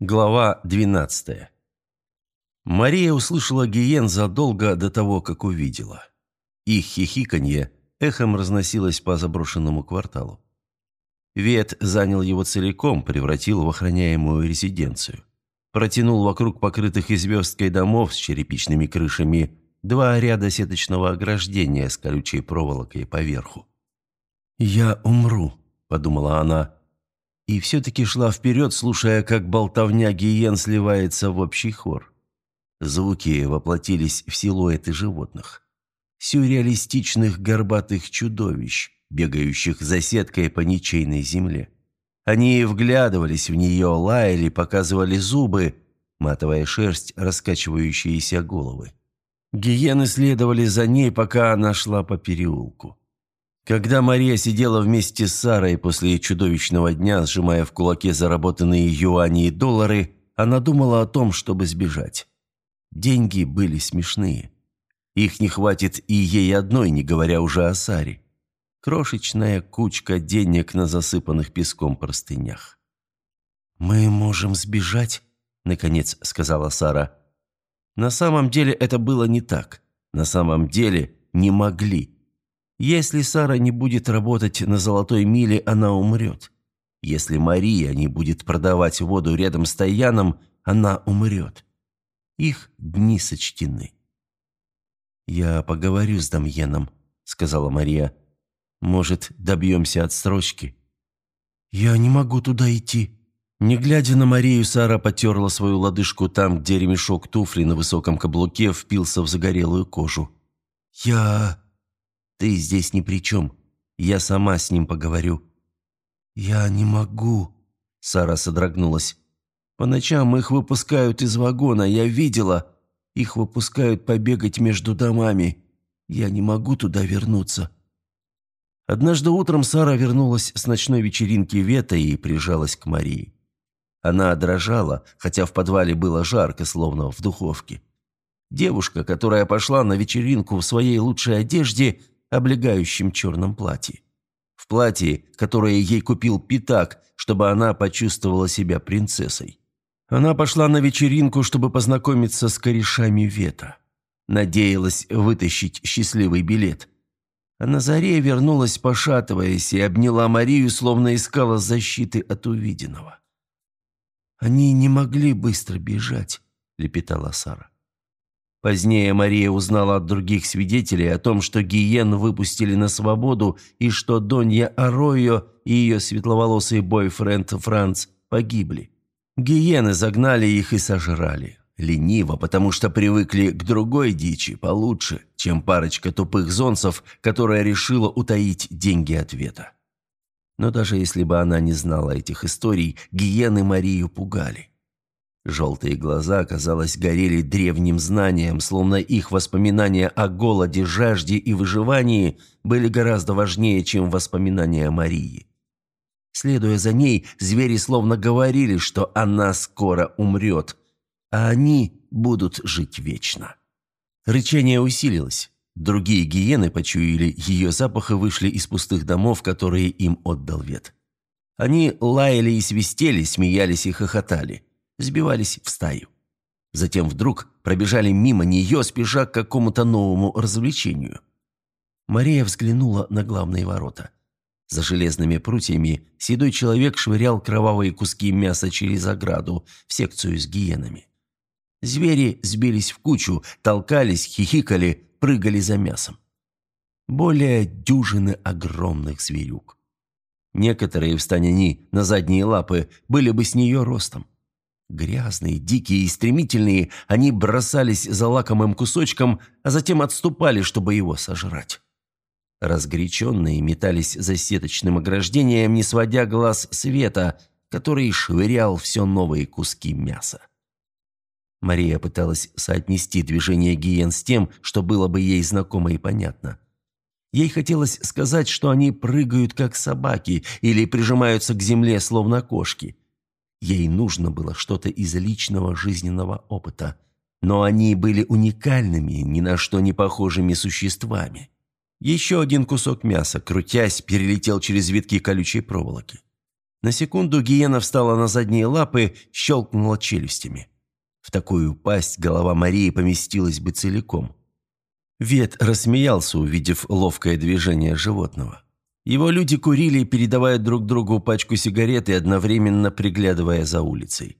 Глава 12 Мария услышала гиен задолго до того, как увидела. Их хихиканье эхом разносилось по заброшенному кварталу. Вет занял его целиком, превратил в охраняемую резиденцию. Протянул вокруг покрытых известкой домов с черепичными крышами два ряда сеточного ограждения с колючей проволокой поверху. «Я умру», — подумала она, — и все-таки шла вперед, слушая, как болтовня гиен сливается в общий хор. Звуки воплотились в силуэты животных. Сюрреалистичных горбатых чудовищ, бегающих за сеткой по ничейной земле. Они вглядывались в нее, лаяли, показывали зубы, матовая шерсть, раскачивающиеся головы. Гиены следовали за ней, пока она шла по переулку. Когда Мария сидела вместе с Сарой после чудовищного дня, сжимая в кулаке заработанные юани и доллары, она думала о том, чтобы сбежать. Деньги были смешные. Их не хватит и ей одной, не говоря уже о Саре. Крошечная кучка денег на засыпанных песком простынях. «Мы можем сбежать», — наконец сказала Сара. На самом деле это было не так. На самом деле не могли. Если Сара не будет работать на золотой миле, она умрет. Если Мария не будет продавать воду рядом с Таяном, она умрет. Их дни сочтены. «Я поговорю с Дамьеном», — сказала Мария. «Может, добьемся отсрочки?» «Я не могу туда идти». Не глядя на Марию, Сара потерла свою лодыжку там, где ремешок туфли на высоком каблуке впился в загорелую кожу. «Я...» Ты здесь ни при чем. Я сама с ним поговорю». «Я не могу», — Сара содрогнулась. «По ночам их выпускают из вагона, я видела. Их выпускают побегать между домами. Я не могу туда вернуться». Однажды утром Сара вернулась с ночной вечеринки Вета и прижалась к Марии. Она дрожала, хотя в подвале было жарко, словно в духовке. Девушка, которая пошла на вечеринку в своей лучшей одежде, облегающем черном платье. В платье, которое ей купил Питак, чтобы она почувствовала себя принцессой. Она пошла на вечеринку, чтобы познакомиться с корешами Вета. Надеялась вытащить счастливый билет. А на заре вернулась, пошатываясь, и обняла Марию, словно искала защиты от увиденного. «Они не могли быстро бежать», — лепетала Сара. Позднее Мария узнала от других свидетелей о том, что Гиен выпустили на свободу и что Донья Аройо и ее светловолосый бойфренд Франц погибли. Гиены загнали их и сожрали. Лениво, потому что привыкли к другой дичи, получше, чем парочка тупых зонцев, которая решила утаить деньги ответа. Но даже если бы она не знала этих историй, гиены Марию пугали. Желтые глаза, казалось, горели древним знанием, словно их воспоминания о голоде, жажде и выживании были гораздо важнее, чем воспоминания Марии. Следуя за ней, звери словно говорили, что она скоро умрет, а они будут жить вечно. Рычание усилилось. Другие гиены почуяли ее запах и вышли из пустых домов, которые им отдал вет. Они лаяли и свистели, смеялись и хохотали сбивались в стаю. Затем вдруг пробежали мимо нее, спеша к какому-то новому развлечению. Мария взглянула на главные ворота. За железными прутьями седой человек швырял кровавые куски мяса через ограду в секцию с гиенами. Звери сбились в кучу, толкались, хихикали, прыгали за мясом. Более дюжины огромных зверюк. Некоторые, встань на задние лапы, были бы с нее ростом. Грязные, дикие и стремительные, они бросались за лакомым кусочком, а затем отступали, чтобы его сожрать. Разгоряченные метались за сеточным ограждением, не сводя глаз света, который швырял все новые куски мяса. Мария пыталась соотнести движение гиен с тем, что было бы ей знакомо и понятно. Ей хотелось сказать, что они прыгают, как собаки, или прижимаются к земле, словно кошки – Ей нужно было что-то из личного жизненного опыта. Но они были уникальными, ни на что не похожими существами. Еще один кусок мяса, крутясь, перелетел через витки колючей проволоки. На секунду гиена встала на задние лапы, щелкнула челюстями. В такую пасть голова Марии поместилась бы целиком. Вет рассмеялся, увидев ловкое движение животного. Его люди курили, передавая друг другу пачку сигарет и одновременно приглядывая за улицей.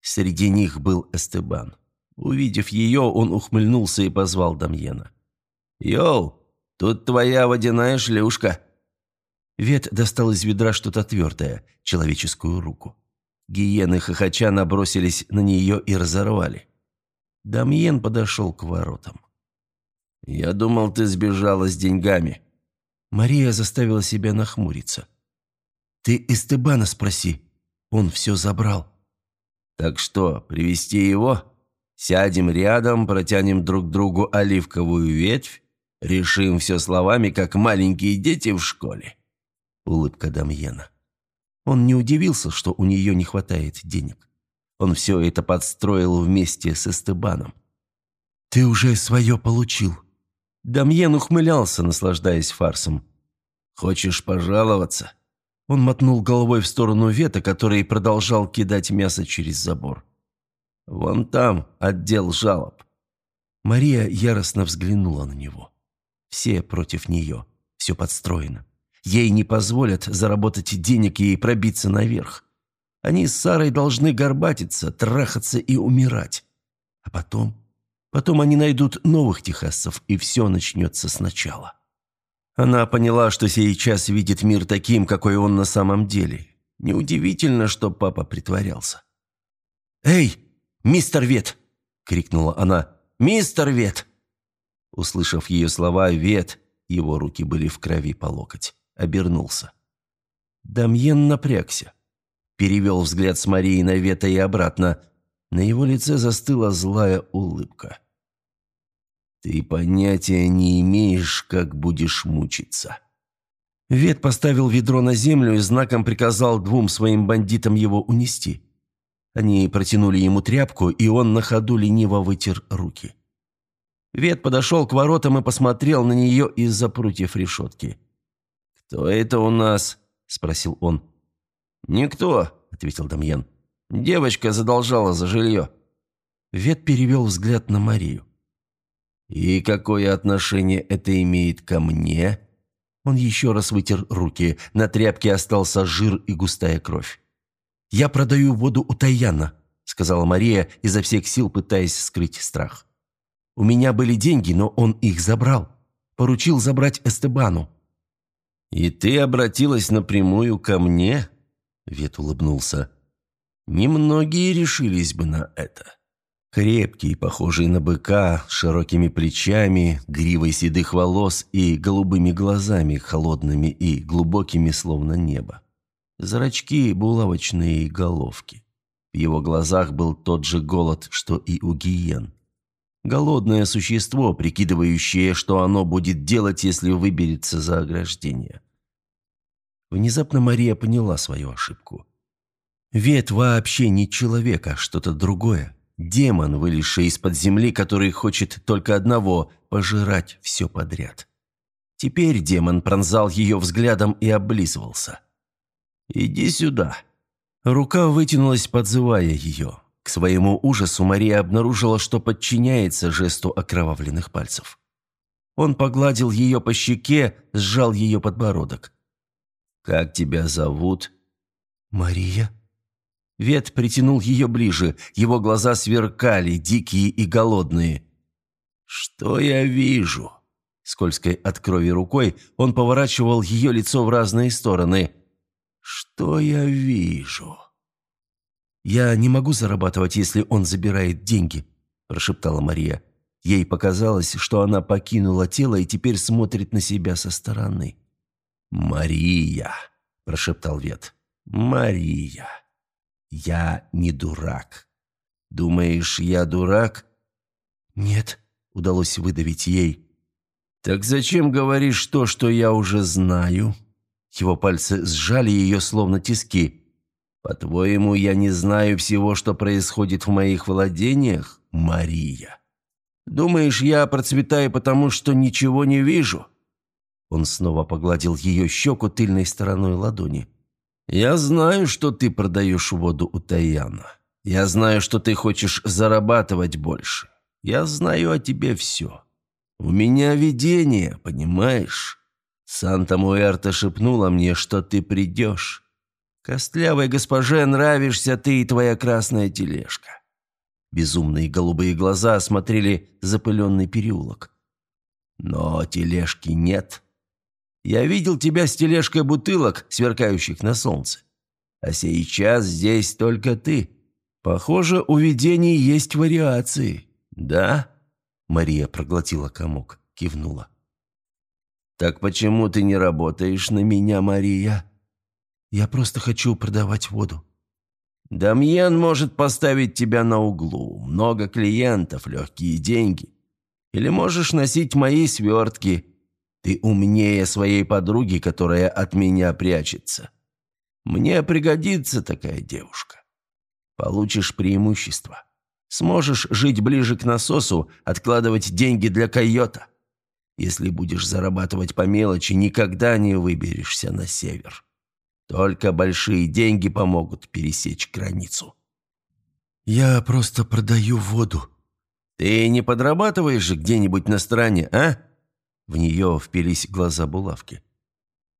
Среди них был Эстебан. Увидев ее, он ухмыльнулся и позвал Дамьена. «Йоу, тут твоя водяная шлюшка!» Вет достал из ведра что-то твердое, человеческую руку. Гиены хохоча набросились на нее и разорвали. Дамьен подошел к воротам. «Я думал, ты сбежала с деньгами». Мария заставила себя нахмуриться. «Ты Эстебана спроси. Он все забрал». «Так что, привести его? Сядем рядом, протянем друг другу оливковую ветвь, решим все словами, как маленькие дети в школе». Улыбка Дамьена. Он не удивился, что у нее не хватает денег. Он все это подстроил вместе с Эстебаном. «Ты уже свое получил». Дамьен ухмылялся, наслаждаясь фарсом. «Хочешь пожаловаться?» Он мотнул головой в сторону Вета, который продолжал кидать мясо через забор. «Вон там отдел жалоб». Мария яростно взглянула на него. Все против нее. Все подстроено. Ей не позволят заработать денег и пробиться наверх. Они с Сарой должны горбатиться, трахаться и умирать. А потом... Потом они найдут новых техасцев, и все начнется сначала. Она поняла, что сейчас видит мир таким, какой он на самом деле. Неудивительно, что папа притворялся. «Эй, мистер Вет!» — крикнула она. «Мистер Вет!» Услышав ее слова, Вет, его руки были в крови по локоть обернулся. Дамьен напрягся. Перевел взгляд с Марии на Вета и обратно. На его лице застыла злая улыбка. «Ты понятия не имеешь, как будешь мучиться». Вет поставил ведро на землю и знаком приказал двум своим бандитам его унести. Они протянули ему тряпку, и он на ходу лениво вытер руки. Вет подошел к воротам и посмотрел на нее из-за прутьев решетки. «Кто это у нас?» – спросил он. «Никто», – ответил Дамьен. «Девочка задолжала за жилье». Вет перевел взгляд на Марию. «И какое отношение это имеет ко мне?» Он еще раз вытер руки. На тряпке остался жир и густая кровь. «Я продаю воду у Таяна», – сказала Мария, изо всех сил пытаясь скрыть страх. «У меня были деньги, но он их забрал. Поручил забрать Эстебану. «И ты обратилась напрямую ко мне?» Вет улыбнулся. «Немногие решились бы на это. Крепкий, похожий на быка, с широкими плечами, гривой седых волос и голубыми глазами, холодными и глубокими, словно небо. Зрачки булавочные головки. В его глазах был тот же голод, что и у гиен. Голодное существо, прикидывающее, что оно будет делать, если выберется за ограждение. Внезапно Мария поняла свою ошибку. Вет вообще не человек, а что-то другое. Демон, вылезший из-под земли, который хочет только одного – пожирать все подряд. Теперь демон пронзал ее взглядом и облизывался. «Иди сюда». Рука вытянулась, подзывая ее. К своему ужасу Мария обнаружила, что подчиняется жесту окровавленных пальцев. Он погладил ее по щеке, сжал ее подбородок. «Как тебя зовут?» «Мария». Вет притянул ее ближе, его глаза сверкали, дикие и голодные. «Что я вижу?» Скользкой от крови рукой он поворачивал ее лицо в разные стороны. «Что я вижу?» «Я не могу зарабатывать, если он забирает деньги», – прошептала Мария. Ей показалось, что она покинула тело и теперь смотрит на себя со стороны. «Мария», – прошептал Вет. «Мария, я не дурак. Думаешь, я дурак?» «Нет», – удалось выдавить ей. «Так зачем говоришь то, что я уже знаю?» Его пальцы сжали ее, словно тиски. «По-твоему, я не знаю всего, что происходит в моих владениях, Мария? Думаешь, я процветаю потому, что ничего не вижу?» Он снова погладил ее щеку тыльной стороной ладони. «Я знаю, что ты продаешь воду у Таяна. Я знаю, что ты хочешь зарабатывать больше. Я знаю о тебе все. У меня видение, понимаешь? Санта-Муэрта шепнула мне, что ты придешь. Костлявой госпоже нравишься ты и твоя красная тележка». Безумные голубые глаза осмотрели запыленный переулок. «Но тележки нет. Я видел тебя с тележкой бутылок, сверкающих на солнце. А сейчас здесь только ты. Похоже, у видений есть вариации. Да?» Мария проглотила комок, кивнула. «Так почему ты не работаешь на меня, Мария?» «Я просто хочу продавать воду». «Дамьен может поставить тебя на углу. Много клиентов, легкие деньги. Или можешь носить мои свертки. Ты умнее своей подруги, которая от меня прячется. Мне пригодится такая девушка. Получишь преимущество. Сможешь жить ближе к насосу, откладывать деньги для койота. Если будешь зарабатывать по мелочи, никогда не выберешься на север. Только большие деньги помогут пересечь границу. «Я просто продаю воду». «Ты не подрабатываешь же где-нибудь на стороне, а?» В нее впились глаза булавки.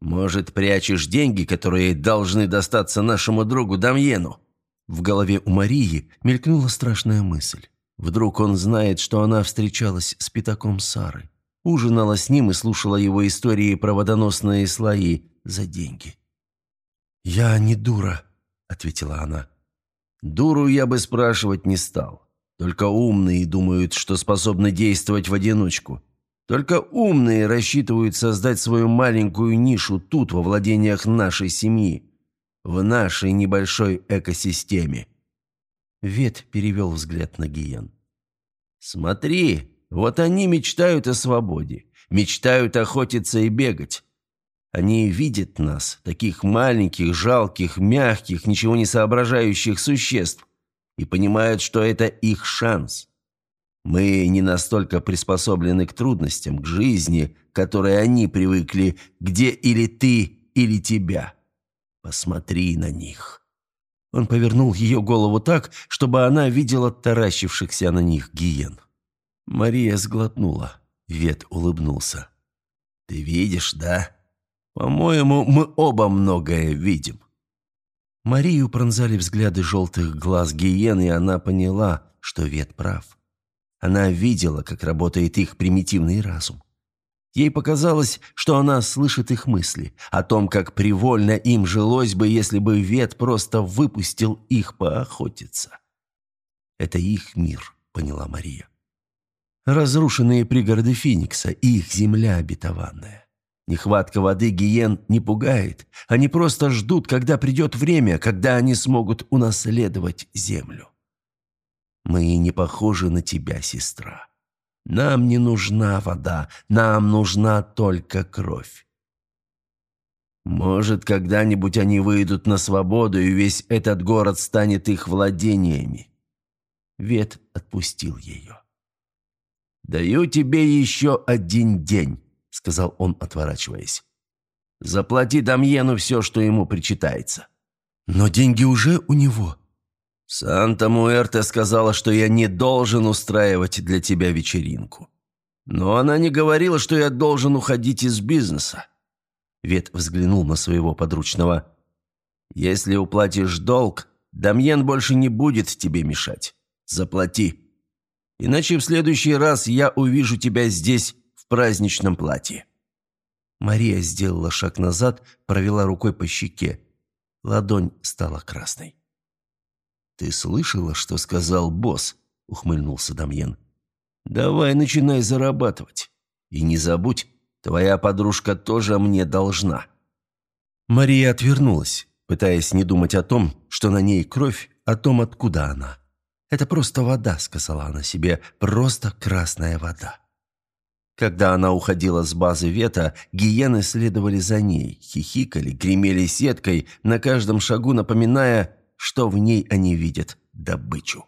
«Может, прячешь деньги, которые должны достаться нашему другу Дамьену?» В голове у Марии мелькнула страшная мысль. Вдруг он знает, что она встречалась с пятаком Сары, ужинала с ним и слушала его истории про водоносные слои за деньги. «Я не дура», — ответила она. «Дуру я бы спрашивать не стал. Только умные думают, что способны действовать в одиночку. Только умные рассчитывают создать свою маленькую нишу тут, во владениях нашей семьи, в нашей небольшой экосистеме». Вет перевел взгляд на Гиен. «Смотри, вот они мечтают о свободе, мечтают охотиться и бегать. Они видят нас, таких маленьких, жалких, мягких, ничего не соображающих существ, и понимают, что это их шанс. Мы не настолько приспособлены к трудностям, к жизни, к которой они привыкли, где или ты, или тебя. Посмотри на них». Он повернул ее голову так, чтобы она видела таращившихся на них гиен. Мария сглотнула. Вет улыбнулся. «Ты видишь, да? По-моему, мы оба многое видим». Марию пронзали взгляды желтых глаз гиен, и она поняла, что Вет прав. Она видела, как работает их примитивный разум. Ей показалось, что она слышит их мысли, о том, как привольно им жилось бы, если бы Вет просто выпустил их поохотиться. «Это их мир», — поняла Мария. Разрушенные пригороды Феникса, их земля обетованная. Нехватка воды гиен не пугает. Они просто ждут, когда придет время, когда они смогут унаследовать землю. Мы не похожи на тебя, сестра. Нам не нужна вода, нам нужна только кровь. Может, когда-нибудь они выйдут на свободу, и весь этот город станет их владениями. Вет отпустил ее. «Даю тебе еще один день», — сказал он, отворачиваясь. «Заплати Дамьену все, что ему причитается». «Но деньги уже у него», «Санта-Муэрте сказала, что я не должен устраивать для тебя вечеринку. Но она не говорила, что я должен уходить из бизнеса». Вет взглянул на своего подручного. «Если уплатишь долг, Дамьен больше не будет тебе мешать. Заплати. Иначе в следующий раз я увижу тебя здесь в праздничном платье». Мария сделала шаг назад, провела рукой по щеке. Ладонь стала красной. «Ты слышала, что сказал босс?» – ухмыльнулся Дамьен. «Давай начинай зарабатывать. И не забудь, твоя подружка тоже мне должна». Мария отвернулась, пытаясь не думать о том, что на ней кровь, о том, откуда она. «Это просто вода», – сказала она себе, – «просто красная вода». Когда она уходила с базы Вета, гиены следовали за ней, хихикали, гремели сеткой, на каждом шагу напоминая что в ней они видят добычу.